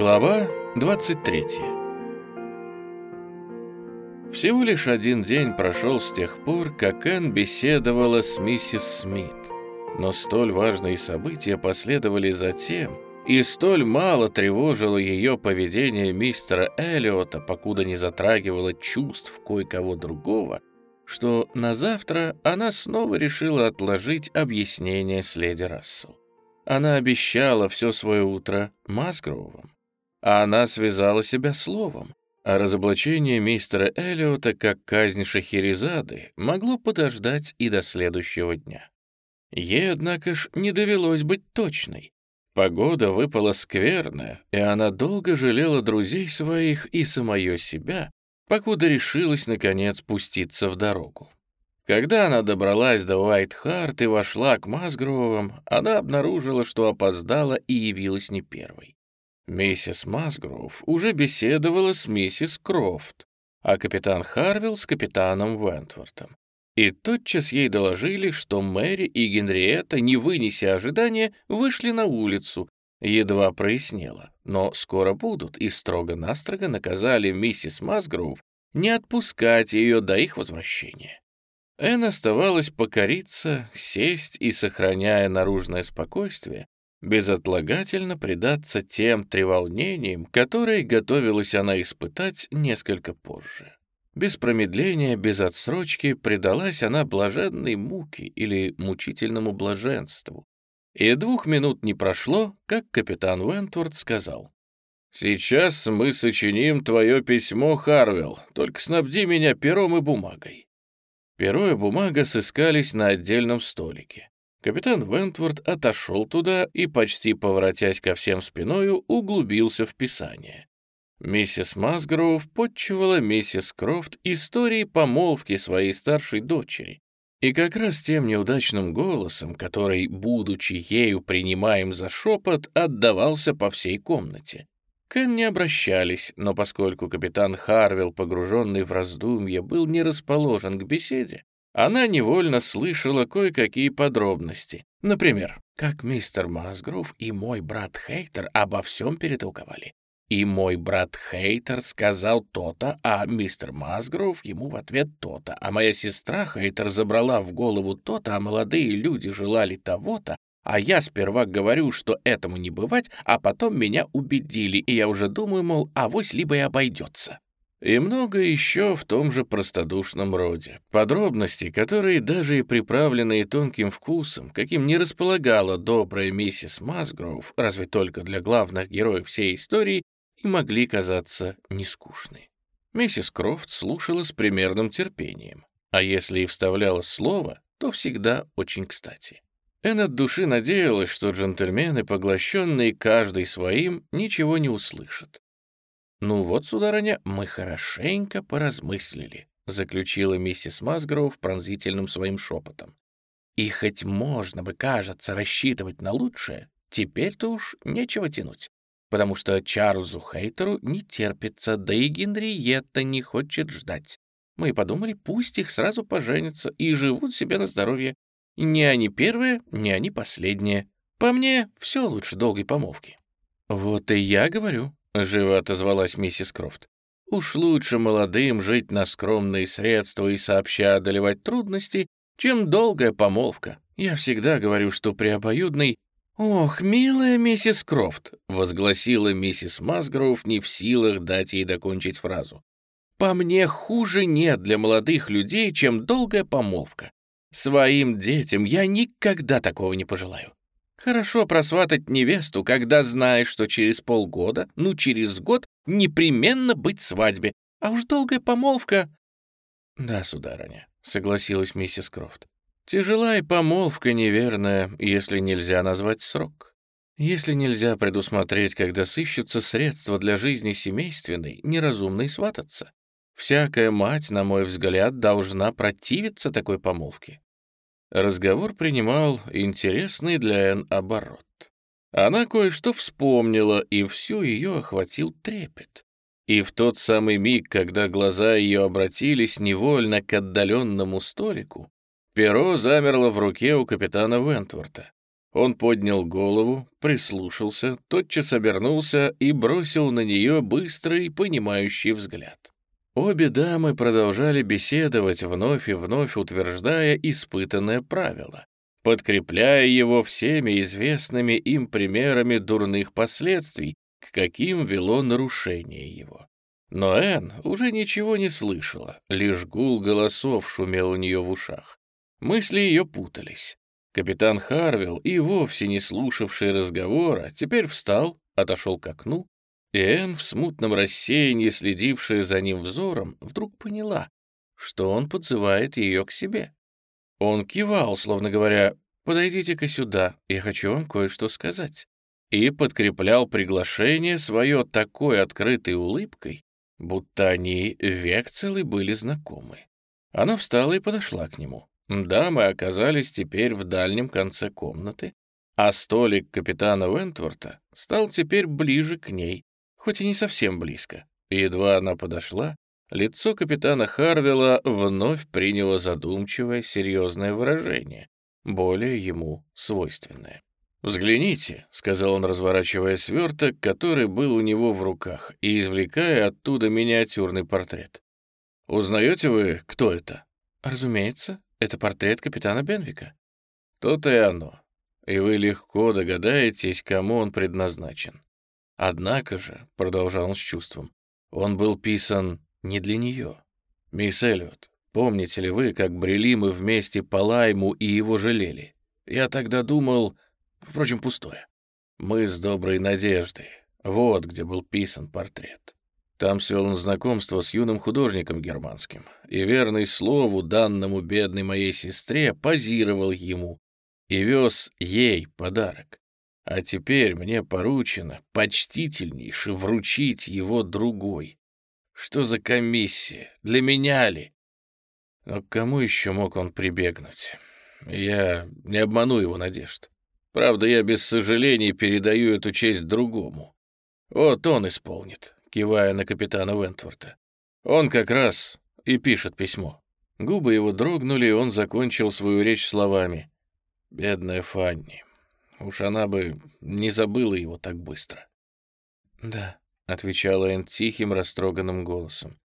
Глава 23 Всего лишь один день прошел с тех пор, как Энн беседовала с миссис Смит. Но столь важные события последовали затем, и столь мало тревожило ее поведение мистера Эллиота, покуда не затрагивало чувств кое-кого другого, что на завтра она снова решила отложить объяснение с леди Рассел. Она обещала все свое утро Масгроувам, она связала себя словом, а разоблачение мистера Эллиота как казнь Шахерезады могло подождать и до следующего дня. Ей, однако ж, не довелось быть точной. Погода выпала скверная, и она долго жалела друзей своих и самое себя, покуда решилась, наконец, пуститься в дорогу. Когда она добралась до Уайт-Харт и вошла к Масгровым, она обнаружила, что опоздала и явилась не первой. Миссис Масгров уже беседовала с миссис Крофт, а капитан Харвилл с капитаном Вентвортом. И тотчас ей доложили, что Мэри и Генриетта, не вынеся ожидания, вышли на улицу. Едва прояснело, но скоро будут, и строго-настрого наказали миссис Масгроув не отпускать ее до их возвращения. Энн оставалось покориться, сесть и, сохраняя наружное спокойствие, безотлагательно предаться тем треволнениям, которые готовилась она испытать несколько позже. Без промедления, без отсрочки предалась она блаженной муке или мучительному блаженству. И двух минут не прошло, как капитан Вентворд сказал. «Сейчас мы сочиним твое письмо, Харвелл, только снабди меня пером и бумагой». Перо и бумага сыскались на отдельном столике. Капитан Вентворд отошел туда и, почти поворотясь ко всем спиною, углубился в писание. Миссис Масгроув подчевала миссис Крофт историей помолвки своей старшей дочери. И как раз тем неудачным голосом, который, будучи ею принимаем за шепот, отдавался по всей комнате. К не обращались, но поскольку капитан Харвилл, погруженный в раздумья, был не расположен к беседе, она невольно слышала кое-какие подробности. Например, как мистер Масгров и мой брат Хейтер обо всем перетолковали. И мой брат Хейтер сказал то-то, а мистер Масгров ему в ответ то-то, а моя сестра Хейтер забрала в голову то-то, а молодые люди желали того-то, а я сперва говорю, что этому не бывать, а потом меня убедили, и я уже думаю, мол, авось либо и обойдется. И много еще в том же простодушном роде. Подробности, которые даже и приправленные тонким вкусом, каким не располагала добрая миссис Масгроув, разве только для главных героев всей истории, и могли казаться нескучны. Миссис Крофт слушала с примерным терпением, а если и вставляла слово, то всегда очень кстати. Энн от души надеялась, что джентльмены, поглощенные каждый своим, ничего не услышат. «Ну вот, сударыня, мы хорошенько поразмыслили», — заключила миссис Масгроув пронзительным своим шепотом. «И хоть можно бы, кажется, рассчитывать на лучшее, теперь-то уж нечего тянуть, потому что Чарльзу Хейтеру не терпится, да и Генриетта не хочет ждать. Мы подумали, пусть их сразу поженятся и живут себе на здоровье, не они первые, не они последние. По мне, все лучше долгой помолвки». «Вот и я говорю», — живо отозвалась миссис Крофт. «Уж лучше молодым жить на скромные средства и сообща одолевать трудности, чем долгая помолвка. Я всегда говорю, что при обоюдной «Ох, милая миссис Крофт!» — возгласила миссис Масгроув, не в силах дать ей докончить фразу. «По мне хуже нет для молодых людей, чем долгая помолвка. Своим детям я никогда такого не пожелаю. Хорошо просватать невесту, когда знаешь, что через полгода, ну через год, непременно быть свадьбе, а уж долгая помолвка... Да, сударыня, согласилась миссис Крофт. Тяжела и помолвка неверная, если нельзя назвать срок. Если нельзя предусмотреть, когда сыщутся средства для жизни семейственной, неразумно и свататься. Всякая мать, на мой взгляд, должна противиться такой помолвке. Разговор принимал интересный для Энн оборот. Она кое-что вспомнила, и всю ее охватил трепет. И в тот самый миг, когда глаза ее обратились невольно к отдаленному столику, перо замерло в руке у капитана Вентворта. Он поднял голову, прислушался, тотчас обернулся и бросил на нее быстрый, понимающий взгляд. Обе дамы продолжали беседовать, вновь и вновь утверждая испытанное правило, подкрепляя его всеми известными им примерами дурных последствий, к каким вело нарушение его. Но Энн уже ничего не слышала, лишь гул голосов шумел у нее в ушах. Мысли ее путались. Капитан Харвилл, и вовсе не слушавший разговора, теперь встал, отошел к окну, и Энн, в смутном рассеянии, следившая за ним взором, вдруг поняла, что он подзывает ее к себе. Он кивал, словно говоря, «Подойдите-ка сюда, я хочу вам кое-что сказать», и подкреплял приглашение свое такой открытой улыбкой, будто они век целый были знакомы. Она встала и подошла к нему. Да, мы оказались теперь в дальнем конце комнаты, а столик капитана Вентворта стал теперь ближе к ней, хоть и не совсем близко. едва она подошла, лицо капитана Харвилла вновь приняло задумчивое, серьезное выражение, более ему свойственное. «Взгляните», — сказал он, разворачивая сверток, который был у него в руках, и извлекая оттуда миниатюрный портрет. «Узнаете вы, кто это?» «Разумеется», это портрет капитана Бенвика. То-то и оно. И вы легко догадаетесь, кому он предназначен. Однако же, — продолжал он с чувством, — он был писан не для нее. Мисс Эллиот, помните ли вы, как брели мы вместе по лайму и его жалели? Я тогда думал... Впрочем, пустое. Мы с доброй надеждой. Вот где был писан портрет. Там свел он знакомство с юным художником германским, и верный слову, данному бедной моей сестре, позировал ему и вез ей подарок. А теперь мне поручено почтительнейше вручить его другой. Что за комиссия? Для меня ли? Но к кому еще мог он прибегнуть? Я не обману его надежд. Правда, я без сожалений передаю эту честь другому. Вот он исполнит, кивая на капитана Вентворта. «Он как раз и пишет письмо». Губы его дрогнули, и он закончил свою речь словами. «Бедная Фанни. Уж она бы не забыла его так быстро». «Да», — отвечала Энн тихим, растроганным голосом.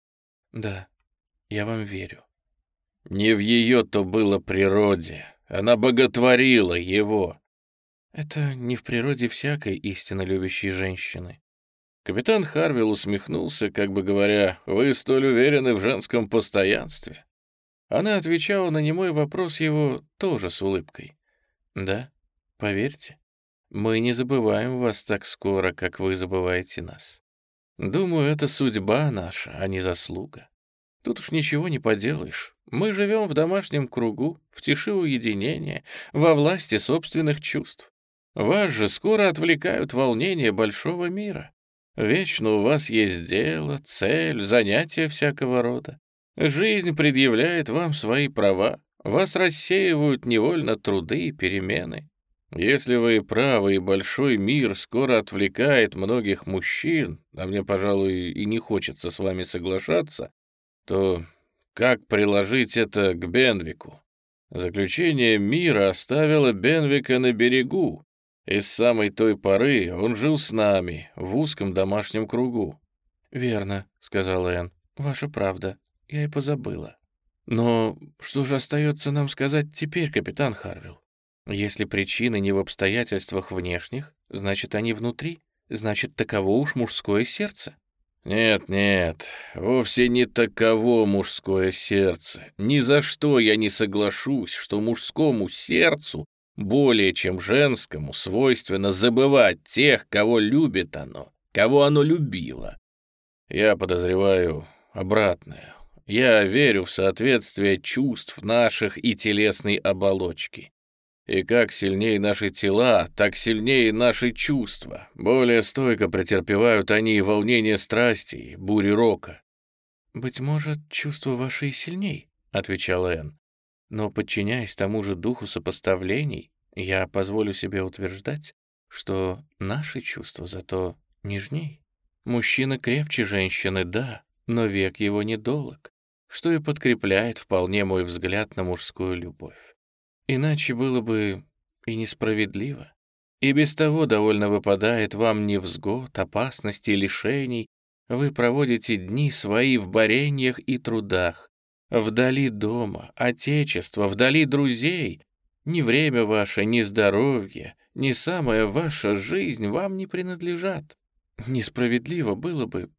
«Да, я вам верю». «Не в ее-то было природе. Она боготворила его». «Это не в природе всякой истинно любящей женщины. Капитан Харвилл усмехнулся, как бы говоря, «Вы столь уверены в женском постоянстве?» Она отвечала на немой вопрос его тоже с улыбкой. «Да, поверьте, мы не забываем вас так скоро, как вы забываете нас. Думаю, это судьба наша, а не заслуга. Тут уж ничего не поделаешь. Мы живем в домашнем кругу, в тиши уединения, во власти собственных чувств. Вас же скоро отвлекают волнения большого мира. Вечно у вас есть дело, цель, занятия всякого рода. Жизнь предъявляет вам свои права, вас рассеивают невольно труды и перемены. Если вы правы, и большой мир скоро отвлекает многих мужчин, а мне, пожалуй, и не хочется с вами соглашаться, то как приложить это к Бенвику? Заключение мира оставило Бенвика на берегу, и с самой той поры он жил с нами, в узком домашнем кругу. «Верно», — сказала Энн, — «ваша правда, я и позабыла». «Но что же остается нам сказать теперь, капитан Харвилл? Если причины не в обстоятельствах внешних, значит, они внутри, значит, таково уж мужское сердце». «Нет, нет, вовсе не таково мужское сердце. Ни за что я не соглашусь, что мужскому сердцу более чем женскому свойственно забывать тех, кого любит оно, кого оно любило. Я подозреваю обратное. Я верю в соответствие чувств наших и телесной оболочки. И как сильнее наши тела, так сильнее наши чувства. Более стойко претерпевают они волнение страсти, бури рока. «Быть может, чувства ваши и сильней», — отвечала Энн. Но, подчиняясь тому же духу сопоставлений, я позволю себе утверждать, что наши чувства зато нежней. Мужчина крепче женщины, да, но век его недолог, что и подкрепляет вполне мой взгляд на мужскую любовь. Иначе было бы и несправедливо. И без того довольно выпадает вам невзгод, опасностей, лишений. Вы проводите дни свои в борениях и трудах, вдали дома, отечества, вдали друзей. Ни время ваше, ни здоровье, ни самая ваша жизнь вам не принадлежат. Несправедливо было бы,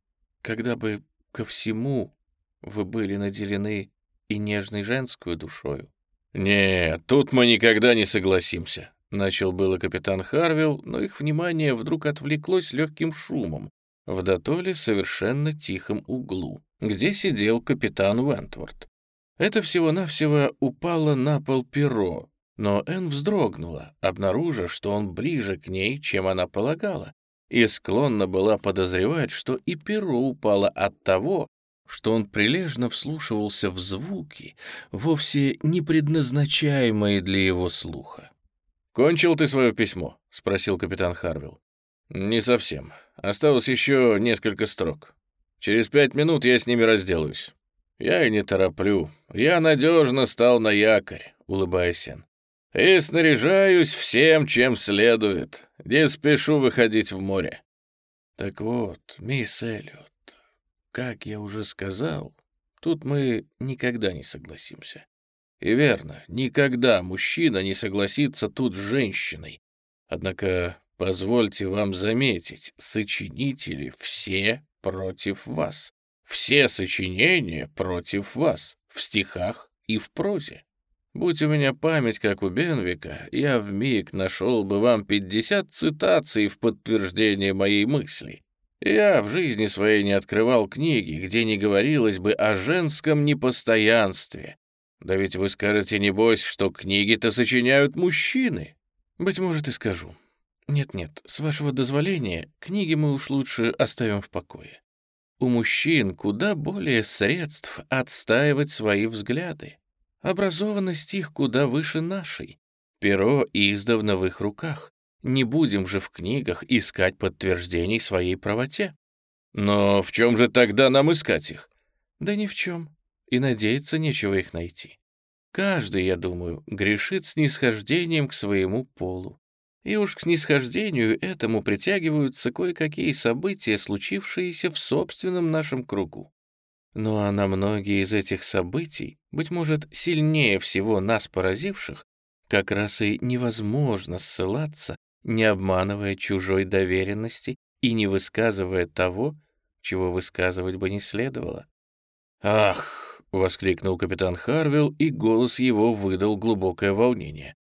когда бы ко всему вы были наделены и нежной женскую душою. «Нет, тут мы никогда не согласимся», — начал было капитан Харвилл, но их внимание вдруг отвлеклось легким шумом в дотоле совершенно тихом углу, где сидел капитан Уэнтворд. Это всего-навсего упало на пол перо, но Энн вздрогнула, обнаружив, что он ближе к ней, чем она полагала, и склонна была подозревать, что и перо упало от того, что он прилежно вслушивался в звуки, вовсе не предназначаемые для его слуха. «Кончил ты свое письмо?» — спросил капитан Харвилл. «Не совсем. Осталось еще несколько строк. Через пять минут я с ними разделаюсь». «Я и не тороплю. Я надежно стал на якорь», — улыбаясь Эн. «И снаряжаюсь всем, чем следует. Не спешу выходить в море». «Так вот, мисс Эллиот, как я уже сказал, тут мы никогда не согласимся. И верно, никогда мужчина не согласится тут с женщиной. Однако, позвольте вам заметить, сочинители все против вас. Все сочинения против вас, в стихах и в прозе. Будь у меня память, как у Бенвика, я вмиг нашел бы вам пятьдесят цитаций в подтверждение моей мысли. Я в жизни своей не открывал книги, где не говорилось бы о женском непостоянстве. Да ведь вы скажете, небось, что книги-то сочиняют мужчины. Быть может, и скажу. Нет-нет, с вашего дозволения, книги мы уж лучше оставим в покое. У мужчин куда более средств отстаивать свои взгляды. Образованность их куда выше нашей. Перо издавна в их руках. Не будем же в книгах искать подтверждений своей правоте. Но в чем же тогда нам искать их? Да ни в чем. И надеяться нечего их найти. Каждый, я думаю, грешит снисхождением к своему полу. И уж к снисхождению этому притягиваются кое-какие события, случившиеся в собственном нашем кругу. Ну а на многие из этих событий, быть может, сильнее всего нас поразивших, как раз и невозможно ссылаться не обманывая чужой доверенности и не высказывая того, чего высказывать бы не следовало. «Ах!» — воскликнул капитан Харвилл, и голос его выдал глубокое волнение.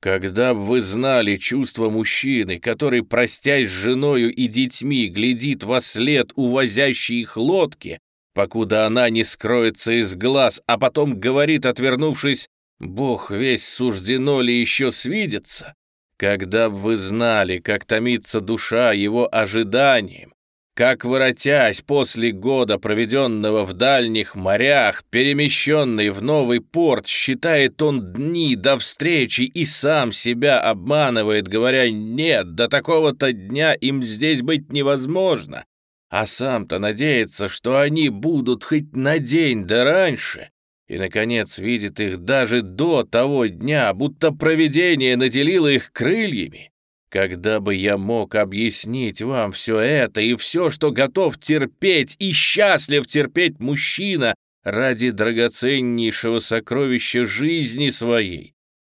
«Когда бы вы знали чувство мужчины, который, простясь с женою и детьми, глядит во след увозящей их лодки, покуда она не скроется из глаз, а потом говорит, отвернувшись, «Бог весь суждено ли еще свидеться?» Когда б вы знали, как томится душа его ожиданием, как, воротясь после года, проведенного в дальних морях, перемещенный в новый порт, считает он дни до встречи и сам себя обманывает, говоря «нет, до такого-то дня им здесь быть невозможно», а сам-то надеется, что они будут хоть на день да раньше, и, наконец, видит их даже до того дня, будто провидение наделило их крыльями. Когда бы я мог объяснить вам все это и все, что готов терпеть и счастлив терпеть мужчина ради драгоценнейшего сокровища жизни своей?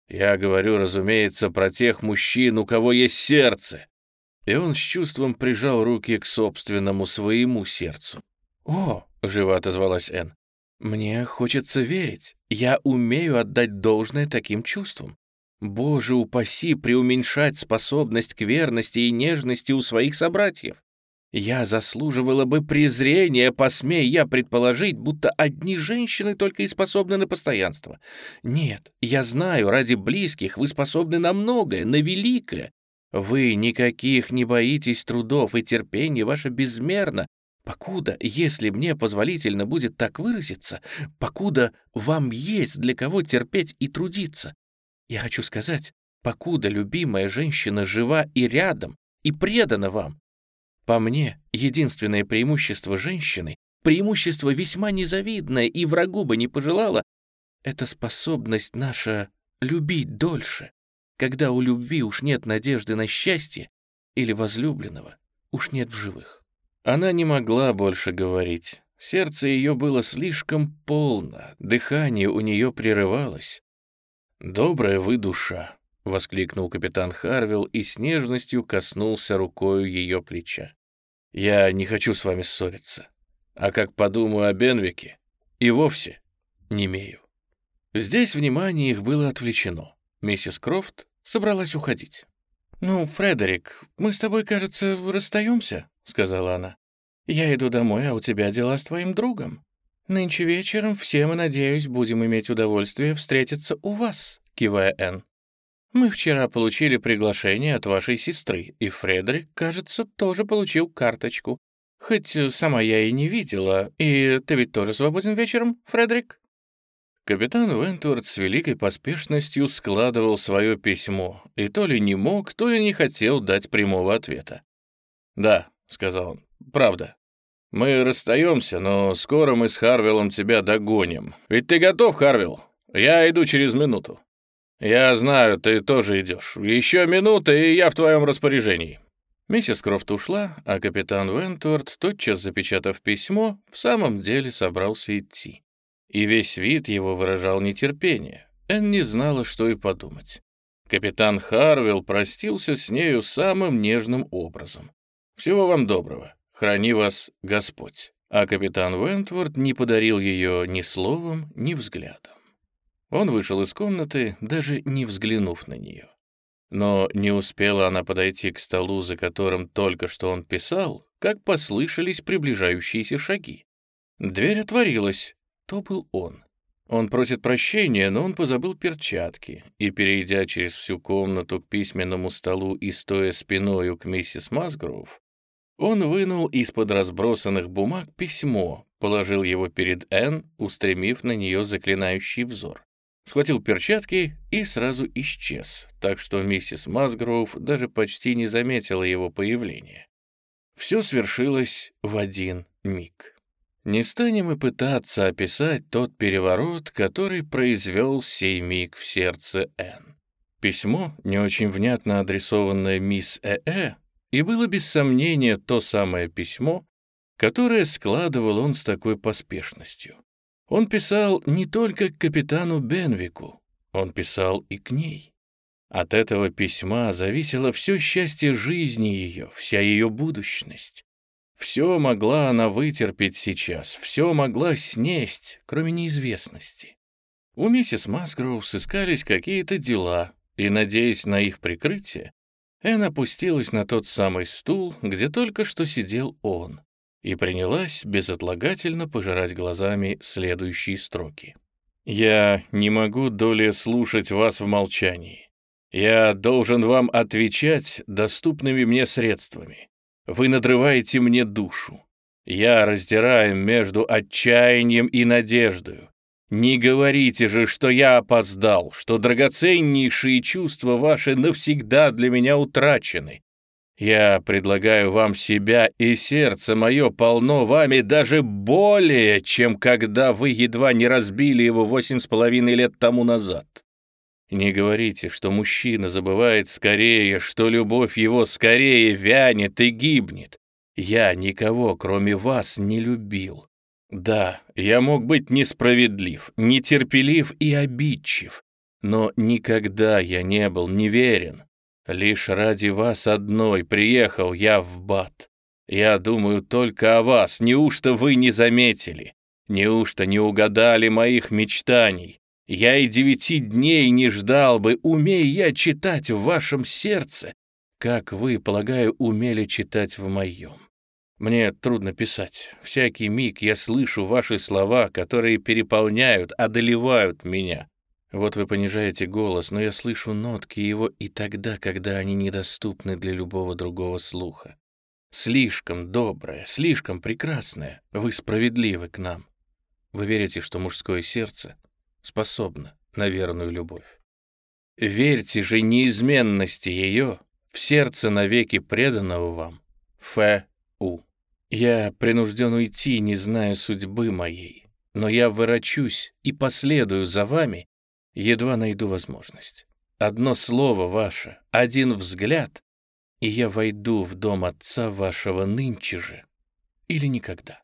Я говорю, разумеется, про тех мужчин, у кого есть сердце. И он с чувством прижал руки к собственному своему сердцу. «О!» — живо отозвалась Энн. Мне хочется верить. Я умею отдать должное таким чувствам. Боже упаси преуменьшать способность к верности и нежности у своих собратьев. Я заслуживала бы презрения, посмея я предположить, будто одни женщины только и способны на постоянство. Нет, я знаю, ради близких вы способны на многое, на великое. Вы никаких не боитесь трудов, и терпение ваше безмерно, Покуда, если мне позволительно будет так выразиться, покуда вам есть для кого терпеть и трудиться. Я хочу сказать, покуда любимая женщина жива и рядом, и предана вам. По мне, единственное преимущество женщины, преимущество весьма незавидное и врагу бы не пожелала, это способность наша любить дольше. когда у любви уж нет надежды на счастье или возлюбленного уж нет в живых. Она не могла больше говорить. Сердце ее было слишком полно, дыхание у нее прерывалось. «Добрая вы душа!» — воскликнул капитан Харвилл и с нежностью коснулся рукою ее плеча. «Я не хочу с вами ссориться, а как подумаю о Бенвике, и вовсе не имею». Здесь внимание их было отвлечено. Миссис Крофт собралась уходить. «Ну, Фредерик, мы с тобой, кажется, расстаемся», — сказала она. «Я иду домой, а у тебя дела с твоим другом. Нынче вечером все мы, надеюсь, будем иметь удовольствие встретиться у вас», — кивая Энн. «Мы вчера получили приглашение от вашей сестры, и Фредерик, кажется, тоже получил карточку. Хоть сама я и не видела. И ты ведь тоже свободен вечером, Фредерик?» Капитан Вентворд с великой поспешностью складывал свое письмо, и то ли не мог, то ли не хотел дать прямого ответа. «Да», — сказал он, — «правда. Мы расстаемся, но скоро мы с Харвиллом тебя догоним. Ведь ты готов, Харвилл? Я иду через минуту». «Я знаю, ты тоже идешь. Еще минута, и я в твоем распоряжении». Миссис Крофт ушла, а капитан Вентворд, тотчас запечатав письмо, в самом деле собрался идти и весь вид его выражал нетерпение. Энн не знала, что и подумать. Капитан Харвилл простился с нею самым нежным образом. «Всего вам доброго. Храни вас Господь». А капитан Вентворд не подарил ее ни словом, ни взглядом. Он вышел из комнаты, даже не взглянув на нее. Но не успела она подойти к столу, за которым только что он писал, как послышались приближающиеся шаги. Дверь отворилась, то был он. Он просит прощения, но он позабыл перчатки, и, перейдя через всю комнату к письменному столу и стоя спиною к миссис Масгроув, он вынул из-под разбросанных бумаг письмо, положил его перед Энн, устремив на нее заклинающий взор. Схватил перчатки и сразу исчез, так что миссис Масгроув даже почти не заметила его появления. Все свершилось в один миг. Не станем и пытаться описать тот переворот, который произвел сей миг в сердце Н. Письмо, не очень внятно адресованное мисс Э.Э., -э, и было без сомнения то самое письмо, которое складывал он с такой поспешностью. Он писал не только к капитану Бенвику, он писал и к ней. От этого письма зависело все счастье жизни ее, вся ее будущность. Все могла она вытерпеть сейчас, все могла снесть, кроме неизвестности. У миссис Масгроув сыскались какие-то дела, и, надеясь на их прикрытие, Энн опустилась на тот самый стул, где только что сидел он, и принялась безотлагательно пожирать глазами следующие строки. «Я не могу долее слушать вас в молчании. Я должен вам отвечать доступными мне средствами. Вы надрываете мне душу. Я раздираю между отчаянием и надеждою. Не говорите же, что я опоздал, что драгоценнейшие чувства ваши навсегда для меня утрачены. Я предлагаю вам себя, и сердце мое полно вами даже более, чем когда вы едва не разбили его восемь с половиной лет тому назад. Не говорите, что мужчина забывает скорее, что любовь его скорее вянет и гибнет. Я никого, кроме вас, не любил. Да, я мог быть несправедлив, нетерпелив и обидчив, но никогда я не был неверен. Лишь ради вас одной приехал я в Бат. Я думаю только о вас, неужто вы не заметили? Неужто не угадали моих мечтаний? Я и девяти дней не ждал бы, умея я читать в вашем сердце, как вы, полагаю, умели читать в моем. Мне трудно писать. Всякий миг я слышу ваши слова, которые переполняют, одолевают меня. Вот вы понижаете голос, но я слышу нотки его и тогда, когда они недоступны для любого другого слуха. Слишком доброе, слишком прекрасное, вы справедливы к нам. Вы верите, что мужское сердце способна на верную любовь. Верьте же неизменности ее в сердце навеки преданного вам Ф.У. Я принужден уйти, не зная судьбы моей, но я ворочусь и последую за вами, едва найду возможность. одно слово ваше, один взгляд, и я войду в дом отца вашего нынче же или никогда.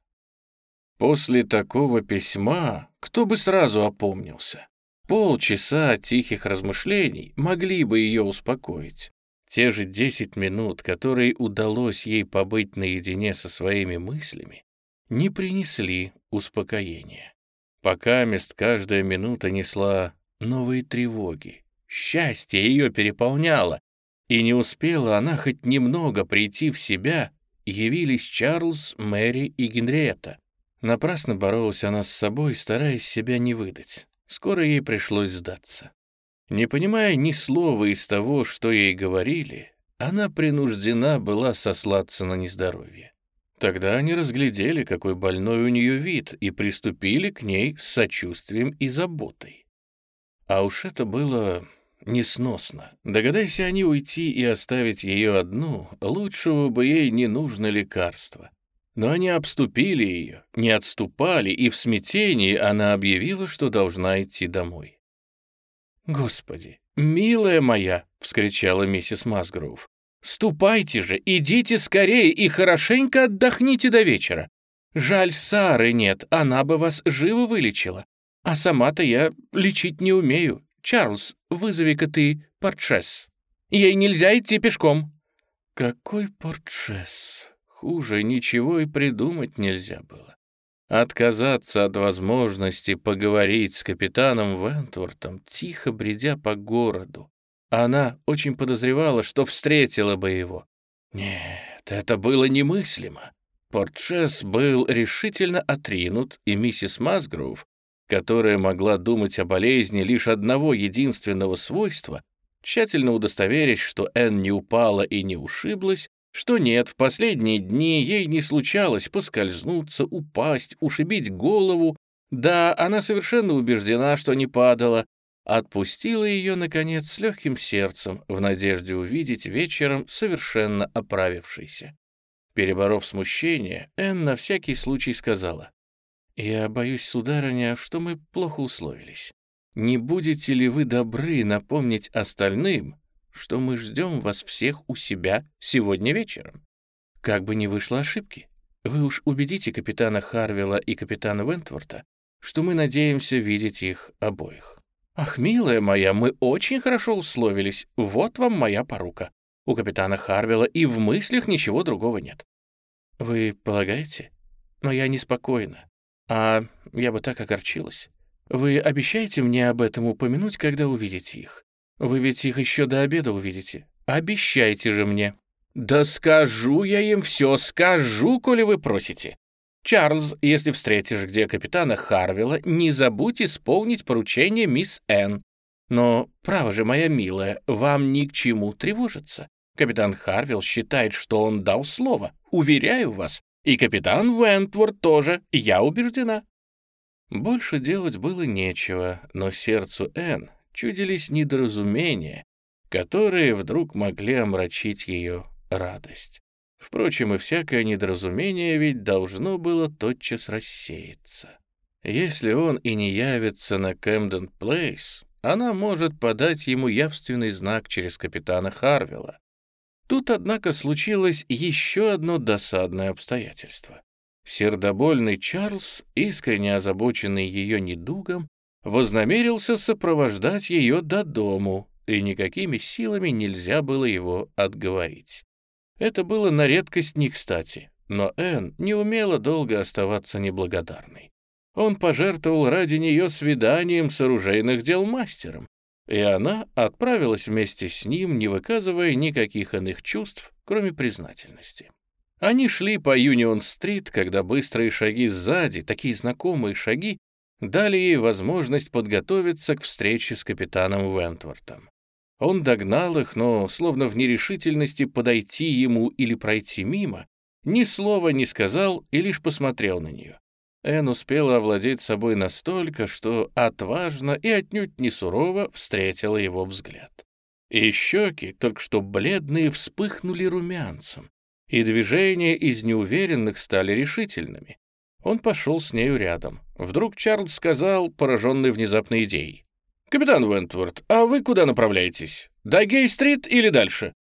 После такого письма кто бы сразу опомнился? Полчаса тихих размышлений могли бы ее успокоить. Те же десять минут, которые удалось ей побыть наедине со своими мыслями, не принесли успокоения. Пока мест каждая минута несла новые тревоги. Счастье ее переполняло, и не успела она хоть немного прийти в себя, явились Чарльз, Мэри и Генриетта. Напрасно боролась она с собой, стараясь себя не выдать. Скоро ей пришлось сдаться. Не понимая ни слова из того, что ей говорили, она принуждена была сослаться на нездоровье. Тогда они разглядели, какой больной у нее вид, и приступили к ней с сочувствием и заботой. А уж это было несносно. Догадайся они уйти и оставить ее одну, лучшего бы ей не нужно лекарство. Но они обступили ее, не отступали, и в смятении она объявила, что должна идти домой. «Господи, милая моя!» — вскричала миссис Масгроув. «Ступайте же, идите скорее и хорошенько отдохните до вечера. Жаль, Сары нет, она бы вас живо вылечила. А сама-то я лечить не умею. Чарльз, вызови-ка ты портшес. Ей нельзя идти пешком». «Какой портшес? Хуже ничего и придумать нельзя было. Отказаться от возможности поговорить с капитаном Вентвортом, тихо бредя по городу. Она очень подозревала, что встретила бы его. Нет, это было немыслимо. Портшес был решительно отринут, и миссис Масгроув которая могла думать о болезни лишь одного единственного свойства, тщательно удостоверясь, что Энн не упала и не ушиблась, что нет, в последние дни ей не случалось поскользнуться, упасть, ушибить голову. Да, она совершенно убеждена, что не падала. Отпустила ее, наконец, с легким сердцем, в надежде увидеть вечером совершенно оправившейся. Переборов смущение, Энн на всякий случай сказала, «Я боюсь, сударыня, что мы плохо условились. Не будете ли вы добры напомнить остальным, что мы ждем вас всех у себя сегодня вечером? Как бы ни вышло ошибки, вы уж убедите капитана Харвилла и капитана Вентворта, что мы надеемся видеть их обоих. Ах, милая моя, мы очень хорошо условились, вот вам моя порука. У капитана Харвилла и в мыслях ничего другого нет. Вы полагаете? Но я неспокойна. А я бы так огорчилась. Вы обещаете мне об этом упомянуть, когда увидите их? Вы ведь их еще до обеда увидите. Обещайте же мне. Да скажу я им все, скажу, коли вы просите. Чарльз, если встретишь где капитана Харвилла, не забудь исполнить поручение мисс Энн. Но, право же, моя милая, вам ни к чему тревожиться. Капитан Харвилл считает, что он дал слово. Уверяю вас, и капитан Вентворд тоже, я убеждена». Больше делать было нечего, но сердцу Энн чудились недоразумения, которые вдруг могли омрачить ее радость. Впрочем, и всякое недоразумение ведь должно было тотчас рассеяться. Если он и не явится на Кэмден Плейс, она может подать ему явственный знак через капитана Харвилла. Тут, однако, случилось еще одно досадное обстоятельство. Сердобольный Чарльз, искренне озабоченный ее недугом, вознамерился сопровождать ее до дому, и никакими силами нельзя было его отговорить. Это было на редкость не кстати, но Энн не умела долго оставаться неблагодарной. Он пожертвовал ради нее свиданием с оружейных дел мастером, и она отправилась вместе с ним, не выказывая никаких иных чувств, кроме признательности. Они шли по Юнион-стрит, когда быстрые шаги сзади, такие знакомые шаги, дали ей возможность подготовиться к встрече с капитаном Вентвортом. Он догнал их, но, словно в нерешительности подойти ему или пройти мимо, ни слова не сказал и лишь посмотрел на нее. Эн успела овладеть собой настолько, что отважно и отнюдь не сурово встретила его взгляд. И щеки, только что бледные, вспыхнули румянцем, и движения из неуверенных стали решительными. Он пошел с нею рядом. Вдруг Чарльз сказал, пораженный внезапной идеей. «Капитан Вентворд, а вы куда направляетесь? До Гей-стрит или дальше?»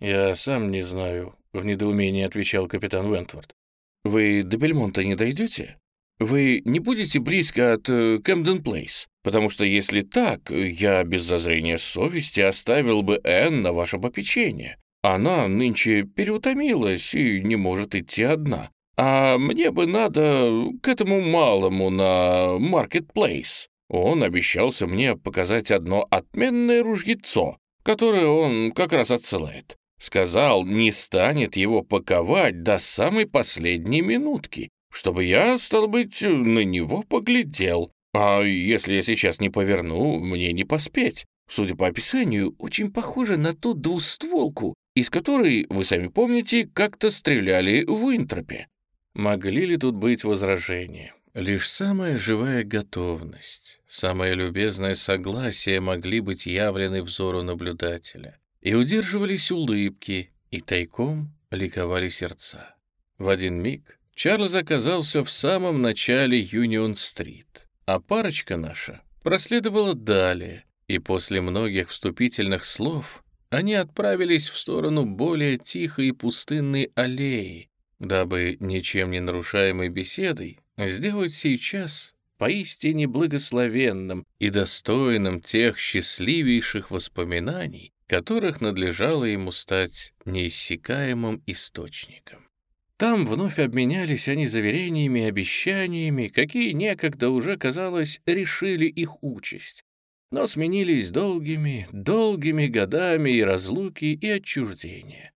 «Я сам не знаю», — в недоумении отвечал капитан Вентворд. «Вы до Бельмонта не дойдете? Вы не будете близко от э, Кэмден Плейс? Потому что если так, я без зазрения совести оставил бы Энн на ваше попечение. Она нынче переутомилась и не может идти одна. А мне бы надо к этому малому на Маркетплейс. Он обещался мне показать одно отменное ружьецо, которое он как раз отсылает. Сказал, не станет его паковать до самой последней минутки, чтобы я, стал быть, на него поглядел. А если я сейчас не поверну, мне не поспеть. Судя по описанию, очень похоже на ту двустволку, из которой, вы сами помните, как-то стреляли в Интропе. Могли ли тут быть возражения? Лишь самая живая готовность, самое любезное согласие могли быть явлены взору наблюдателя. И удерживались улыбки, и тайком ликовали сердца. В один миг Чарльз оказался в самом начале Юнион-стрит, а парочка наша проследовала далее, и после многих вступительных слов они отправились в сторону более тихой и пустынной аллеи, дабы ничем не нарушаемой беседой сделать сейчас поистине благословенным и достойным тех счастливейших воспоминаний, которых надлежало ему стать неиссякаемым источником. Там вновь обменялись они заверениями и обещаниями, какие некогда уже, казалось, решили их участь, но сменились долгими, долгими годами и разлуки, и отчуждения.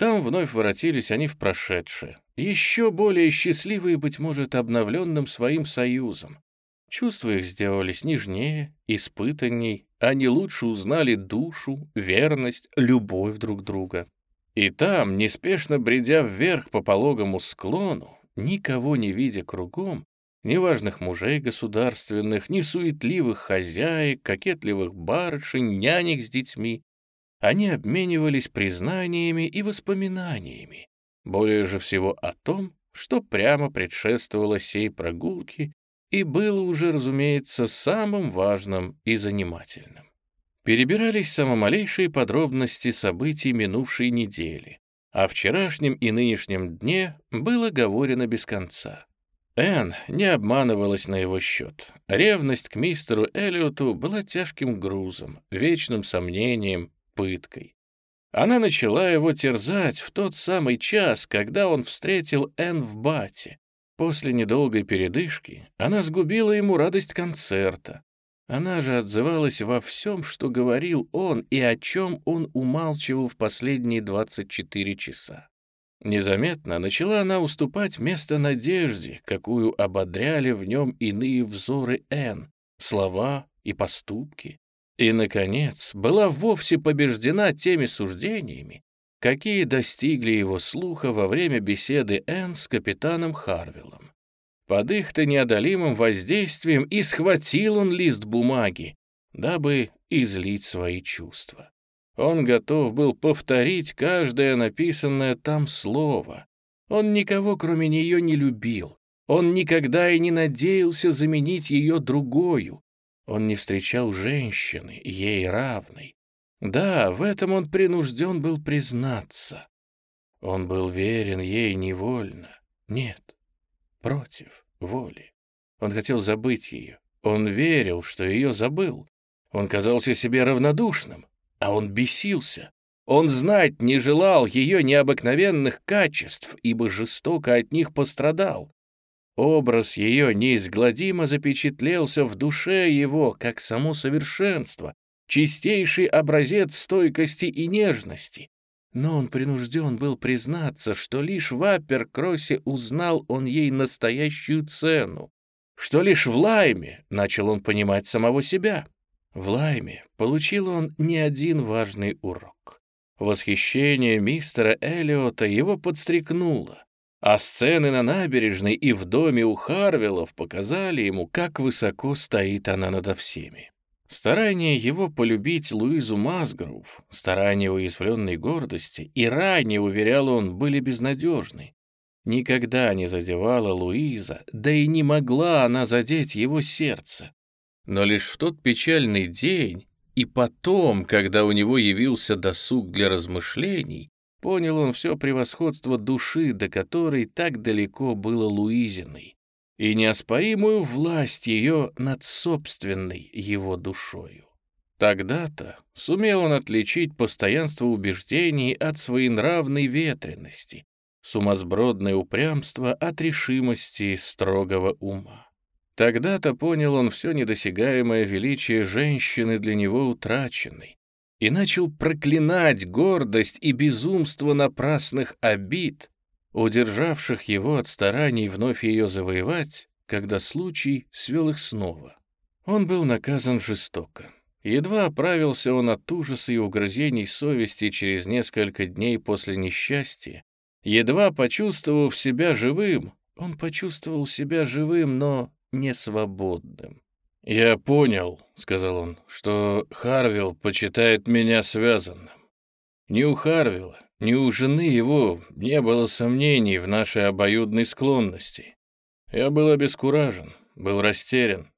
Там вновь воротились они в прошедшее, еще более счастливые, быть может, обновленным своим союзом, Чувства их сделались нежнее, испытанней, они лучше узнали душу, верность, любовь друг друга. И там, неспешно бредя вверх по пологому склону, никого не видя кругом, ни важных мужей государственных, ни суетливых хозяек, кокетливых барышень, нянек с детьми, они обменивались признаниями и воспоминаниями, более же всего о том, что прямо предшествовало сей прогулке и было уже, разумеется, самым важным и занимательным. Перебирались самомалейшие подробности событий минувшей недели, а вчерашнем и нынешнем дне было говорено без конца. Энн не обманывалась на его счет. Ревность к мистеру Эллиоту была тяжким грузом, вечным сомнением, пыткой. Она начала его терзать в тот самый час, когда он встретил Энн в бате, После недолгой передышки она сгубила ему радость концерта. Она же отзывалась во всем, что говорил он и о чем он умалчивал в последние 24 часа. Незаметно начала она уступать место надежде, какую ободряли в нем иные взоры Н, слова и поступки. И, наконец, была вовсе побеждена теми суждениями, какие достигли его слуха во время беседы Энн с капитаном Харвиллом. Под их-то неодолимым воздействием и схватил он лист бумаги, дабы излить свои чувства. Он готов был повторить каждое написанное там слово. Он никого, кроме нее, не любил. Он никогда и не надеялся заменить ее другою. Он не встречал женщины, ей равной. Да, в этом он принужден был признаться. Он был верен ей невольно. Нет, против воли. Он хотел забыть ее. Он верил, что ее забыл. Он казался себе равнодушным, а он бесился. Он знать не желал ее необыкновенных качеств, ибо жестоко от них пострадал. Образ ее неизгладимо запечатлелся в душе его, как само совершенство, чистейший образец стойкости и нежности. Но он принужден был признаться, что лишь в Апперкроссе узнал он ей настоящую цену, что лишь в Лайме начал он понимать самого себя. В Лайме получил он не один важный урок. Восхищение мистера Эллиота его подстрекнуло, а сцены на набережной и в доме у Харвиллов показали ему, как высоко стоит она над всеми. Старание его полюбить Луизу Масгроув, старания уязвленной гордости, и ранее, уверял он, были безнадежны. Никогда не задевала Луиза, да и не могла она задеть его сердце. Но лишь в тот печальный день и потом, когда у него явился досуг для размышлений, понял он все превосходство души, до которой так далеко было Луизиной, и неоспоримую власть ее над собственной его душою. Тогда-то сумел он отличить постоянство убеждений от своенравной ветренности, сумасбродное упрямство от решимости строгого ума. Тогда-то понял он все недосягаемое величие женщины для него утраченной и начал проклинать гордость и безумство напрасных обид, удержавших его от стараний вновь ее завоевать, когда случай свел их снова. Он был наказан жестоко. Едва оправился он от ужаса и угрызений совести через несколько дней после несчастья, едва почувствовав себя живым, он почувствовал себя живым, но не свободным. «Я понял», — сказал он, — «что Харвилл почитает меня связанным. Ни у Харвилла, ни у жены его не было сомнений в нашей обоюдной склонности. Я был обескуражен, был растерян.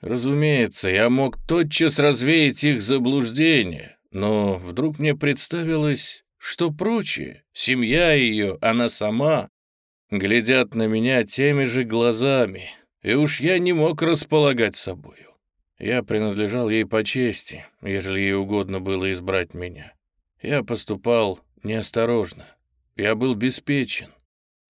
Разумеется, я мог тотчас развеять их заблуждение, но вдруг мне представилось, что прочие, семья ее, она сама, глядят на меня теми же глазами, и уж я не мог располагать собою. Я принадлежал ей по чести, ежели ей угодно было избрать меня. Я поступал неосторожно, я был беспечен.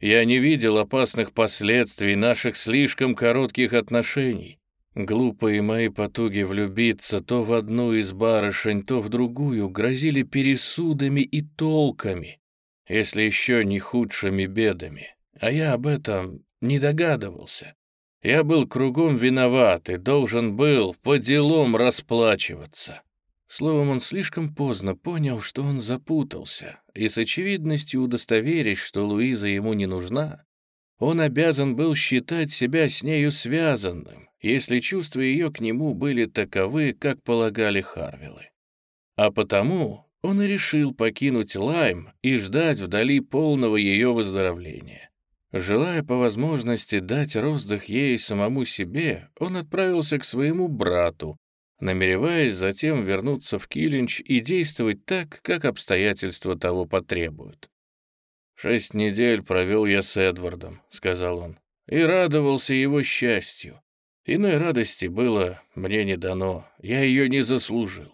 Я не видел опасных последствий наших слишком коротких отношений. Глупые мои потуги влюбиться то в одну из барышень, то в другую грозили пересудами и толками, если еще не худшими бедами. А я об этом не догадывался. Я был кругом виноват и должен был по делам расплачиваться. Словом, он слишком поздно понял, что он запутался, и с очевидностью удостоверясь, что Луиза ему не нужна, он обязан был считать себя с нею связанным, если чувства ее к нему были таковы, как полагали Харвиллы. А потому он и решил покинуть Лайм и ждать вдали полного ее выздоровления. Желая по возможности дать роздых ей самому себе, он отправился к своему брату, намереваясь затем вернуться в Килинч и действовать так, как обстоятельства того потребуют. «Шесть недель провел я с Эдвардом», — сказал он, — «и радовался его счастью. Иной радости было мне не дано, я ее не заслужил.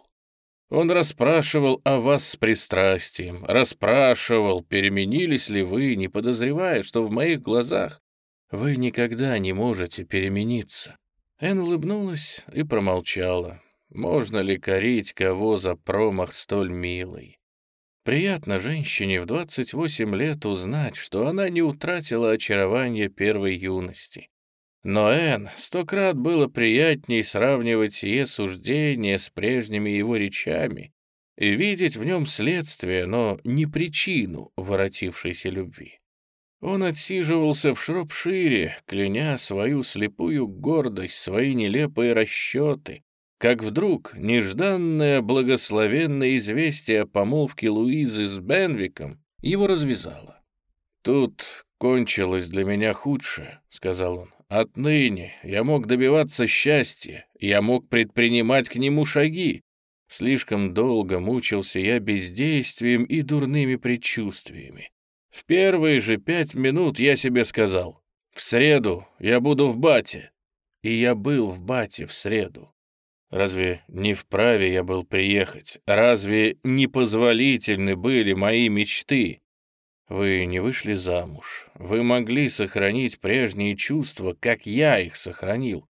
Он расспрашивал о вас с пристрастием, расспрашивал, переменились ли вы, не подозревая, что в моих глазах вы никогда не можете перемениться. Эн улыбнулась и промолчала. Можно ли корить кого за промах столь милый? Приятно женщине в 28 лет узнать, что она не утратила очарование первой юности. Но Эн сто крат было приятней сравнивать сие суждения с прежними его речами и видеть в нем следствие, но не причину воротившейся любви. Он отсиживался в Шропшире, кляня свою слепую гордость, свои нелепые расчеты, как вдруг нежданное благословенное известие о помолвке Луизы с Бенвиком его развязало. «Тут кончилось для меня худшее», — сказал он. Отныне я мог добиваться счастья, я мог предпринимать к нему шаги. Слишком долго мучился я бездействием и дурными предчувствиями. В первые же пять минут я себе сказал, «В среду я буду в Бате». И я был в Бате в среду. Разве не вправе я был приехать? Разве не позволительны были мои мечты? Вы не вышли замуж. Вы могли сохранить прежние чувства, как я их сохранил.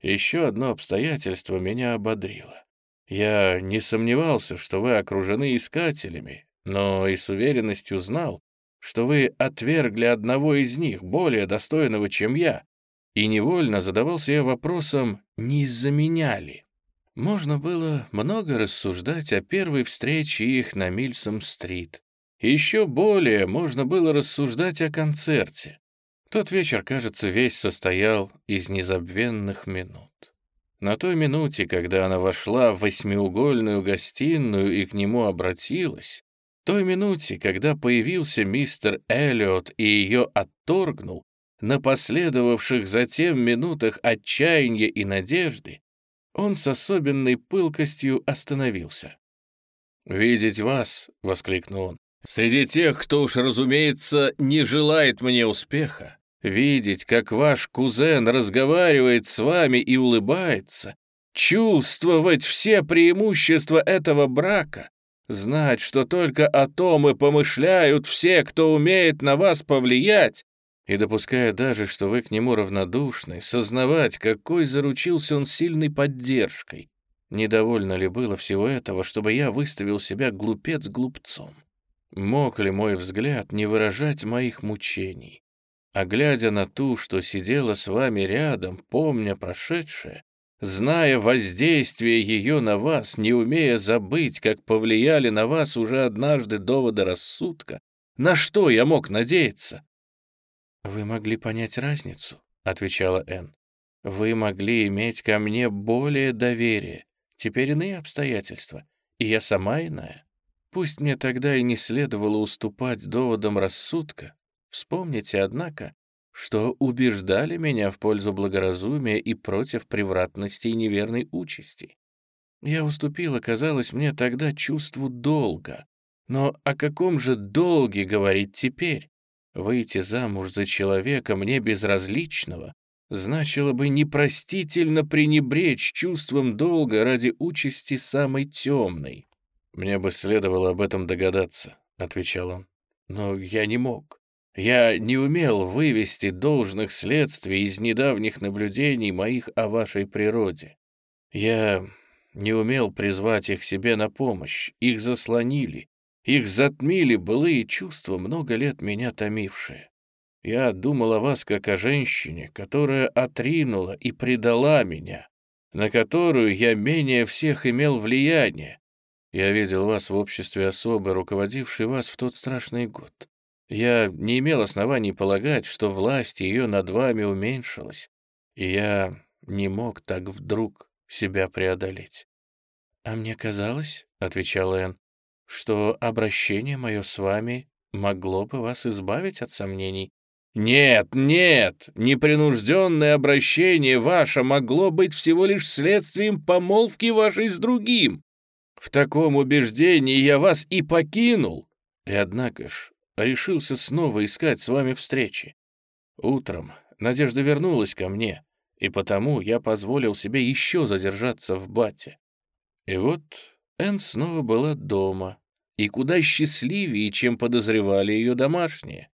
Еще одно обстоятельство меня ободрило. Я не сомневался, что вы окружены искателями, но и с уверенностью знал, что вы отвергли одного из них, более достойного, чем я, и невольно задавался я вопросом, не из-за меня ли. Можно было много рассуждать о первой встрече их на Мильсом-стрит, еще более можно было рассуждать о концерте. Тот вечер, кажется, весь состоял из незабвенных минут. На той минуте, когда она вошла в восьмиугольную гостиную и к нему обратилась, той минуте, когда появился мистер Эллиот и ее отторгнул, на последовавших затем минутах отчаяния и надежды, он с особенной пылкостью остановился. «Видеть вас!» — воскликнул он. «Среди тех, кто уж, разумеется, не желает мне успеха, видеть, как ваш кузен разговаривает с вами и улыбается, чувствовать все преимущества этого брака, знать, что только о том и помышляют все, кто умеет на вас повлиять, и допуская даже, что вы к нему равнодушны, сознавать, какой заручился он сильной поддержкой. Недовольно ли было всего этого, чтобы я выставил себя глупец глупцом? Мог ли мой взгляд не выражать моих мучений? А глядя на ту, что сидела с вами рядом, помня прошедшее, зная воздействие ее на вас, не умея забыть, как повлияли на вас уже однажды доводы рассудка, на что я мог надеяться? «Вы могли понять разницу», — отвечала Энн. «Вы могли иметь ко мне более доверия. Теперь иные обстоятельства, и я сама иная. Пусть мне тогда и не следовало уступать доводам рассудка. Вспомните, однако, что убеждали меня в пользу благоразумия и против превратности и неверной участи. Я уступила, казалось мне тогда, чувству долга. Но о каком же долге говорить теперь? Выйти замуж за человека мне безразличного значило бы непростительно пренебречь чувством долга ради участи самой темной. «Мне бы следовало об этом догадаться», — отвечал он. «Но я не мог. Я не умел вывести должных следствий из недавних наблюдений моих о вашей природе. Я не умел призвать их себе на помощь, их заслонили, их затмили былые чувства, много лет меня томившие. Я думал о вас как о женщине, которая отринула и предала меня, на которую я менее всех имел влияние. Я видел вас в обществе особы, руководившей вас в тот страшный год. Я не имел оснований полагать, что власть ее над вами уменьшилась, и я не мог так вдруг себя преодолеть. — А мне казалось, — отвечала Энн, что обращение мое с вами могло бы вас избавить от сомнений. Нет, нет, непринужденное обращение ваше могло быть всего лишь следствием помолвки вашей с другим. В таком убеждении я вас и покинул. И однако ж решился снова искать с вами встречи. Утром Надежда вернулась ко мне, и потому я позволил себе еще задержаться в бате. И вот Энн снова была дома, и куда счастливее, чем подозревали ее домашние.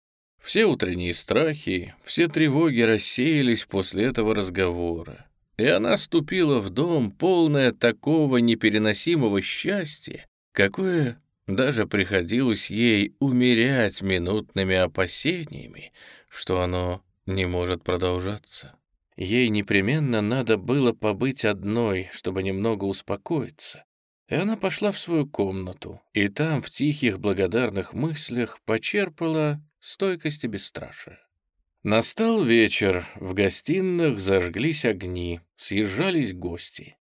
Все утренние страхи, все тревоги рассеялись после этого разговора, и она ступила в дом, полная такого непереносимого счастья, какое даже приходилось ей умерять минутными опасениями, что оно не может продолжаться. Ей непременно надо было побыть одной, чтобы немного успокоиться, и она пошла в свою комнату, и там в тихих благодарных мыслях почерпала стойкость и бесстрашие. Настал вечер, в гостиных зажглись огни, съезжались гости.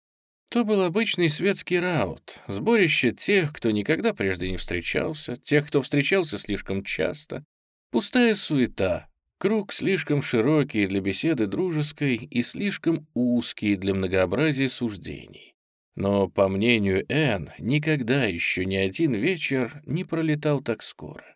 То был обычный светский раут, сборище тех, кто никогда прежде не встречался, тех, кто встречался слишком часто, пустая суета, круг слишком широкий для беседы дружеской и слишком узкий для многообразия суждений. Но, по мнению Энн, никогда еще ни один вечер не пролетал так скоро.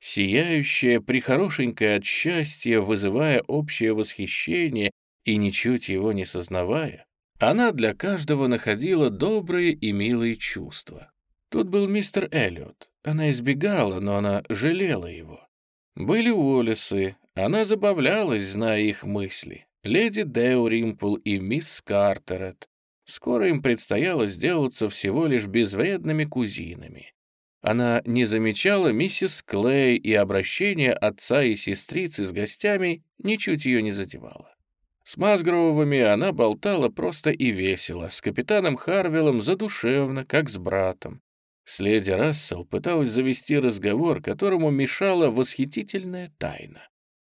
Сияющая, прихорошенькая от счастья, вызывая общее восхищение и ничуть его не сознавая, она для каждого находила добрые и милые чувства. Тут был мистер Эллиот. Она избегала, но она жалела его. Были Уоллесы. Она забавлялась, зная их мысли. Леди Деуримпл и мисс Картерет. Скоро им предстояло сделаться всего лишь безвредными кузинами. Она не замечала миссис Клей, и обращение отца и сестрицы с гостями ничуть ее не задевало. С Мазгровыми она болтала просто и весело, с капитаном Харвиллом задушевно, как с братом. С леди Рассел пыталась завести разговор, которому мешала восхитительная тайна.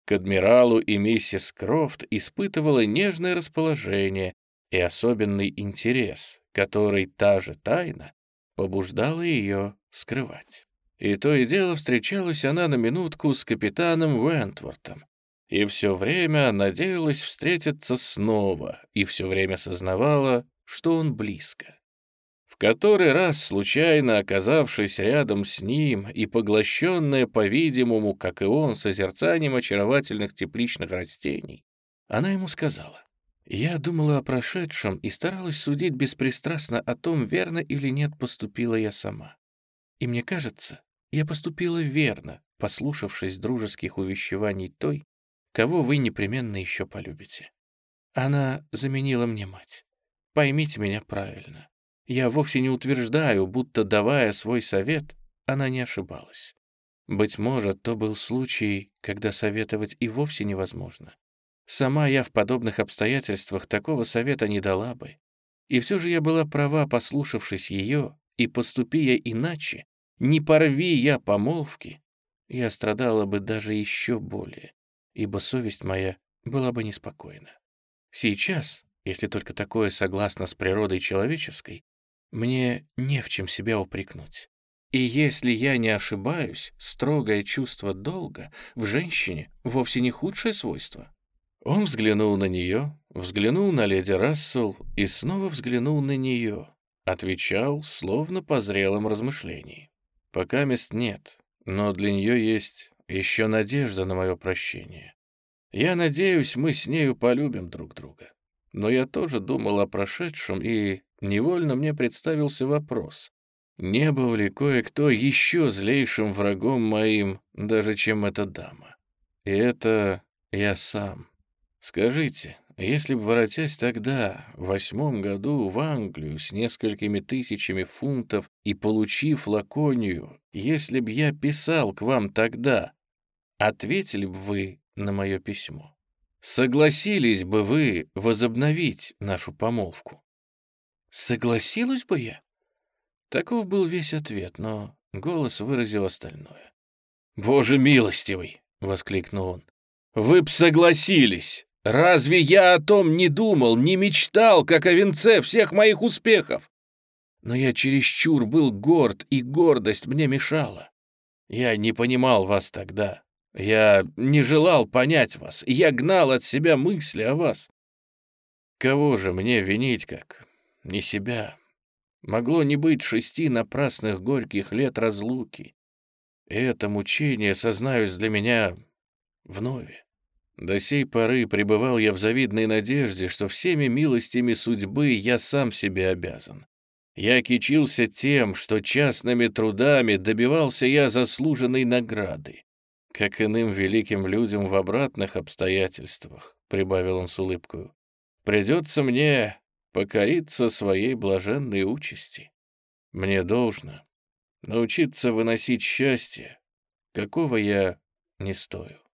К адмиралу и миссис Крофт испытывала нежное расположение, и особенный интерес, который та же тайна побуждала ее скрывать. И то и дело встречалась она на минутку с капитаном Уэнтвортом, и все время надеялась встретиться снова, и все время сознавала, что он близко. В который раз, случайно оказавшись рядом с ним и поглощенная, по-видимому, как и он, созерцанием очаровательных тепличных растений, она ему сказала, «Я думала о прошедшем и старалась судить беспристрастно о том, верно или нет поступила я сама. И мне кажется, я поступила верно, послушавшись дружеских увещеваний той, кого вы непременно еще полюбите. Она заменила мне мать. Поймите меня правильно. Я вовсе не утверждаю, будто, давая свой совет, она не ошибалась. Быть может, то был случай, когда советовать и вовсе невозможно. Сама я в подобных обстоятельствах такого совета не дала бы. И все же я была права, послушавшись ее, и поступи я иначе, не порви я помолвки, я страдала бы даже еще более, ибо совесть моя была бы неспокойна. Сейчас, если только такое согласно с природой человеческой, мне не в чем себя упрекнуть. И если я не ошибаюсь, строгое чувство долга в женщине вовсе не худшее свойство. Он взглянул на нее, взглянул на леди Рассел и снова взглянул на нее, отвечал, словно по зрелом размышлении. «Пока мест нет, но для нее есть еще надежда на мое прощение. Я надеюсь, мы с нею полюбим друг друга. Но я тоже думал о прошедшем, и невольно мне представился вопрос, не был ли кое-кто еще злейшим врагом моим, даже чем эта дама? И это я сам. Скажите, если бы, воротясь тогда, в восьмом году, в Англию с несколькими тысячами фунтов и получив лаконию, если б я писал к вам тогда, ответили бы вы на мое письмо? Согласились бы вы возобновить нашу помолвку? Согласилась бы я? Таков был весь ответ, но голос выразил остальное. «Боже милостивый!» — воскликнул он. «Вы б согласились! Разве я о том не думал, не мечтал, как о венце всех моих успехов? Но я чересчур был горд, и гордость мне мешала. Я не понимал вас тогда. Я не желал понять вас, я гнал от себя мысли о вас. Кого же мне винить как? Не себя. Могло не быть шести напрасных горьких лет разлуки. И это мучение, сознаюсь, для меня вновь. До сей поры пребывал я в завидной надежде, что всеми милостями судьбы я сам себе обязан. Я кичился тем, что частными трудами добивался я заслуженной награды. Как иным великим людям в обратных обстоятельствах, — прибавил он с улыбкой, — придется мне покориться своей блаженной участи. Мне должно научиться выносить счастье, какого я не стою.